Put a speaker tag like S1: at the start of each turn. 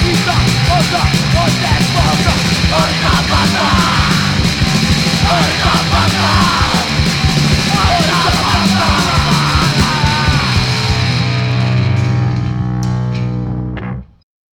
S1: she's the perfect girl who's that girl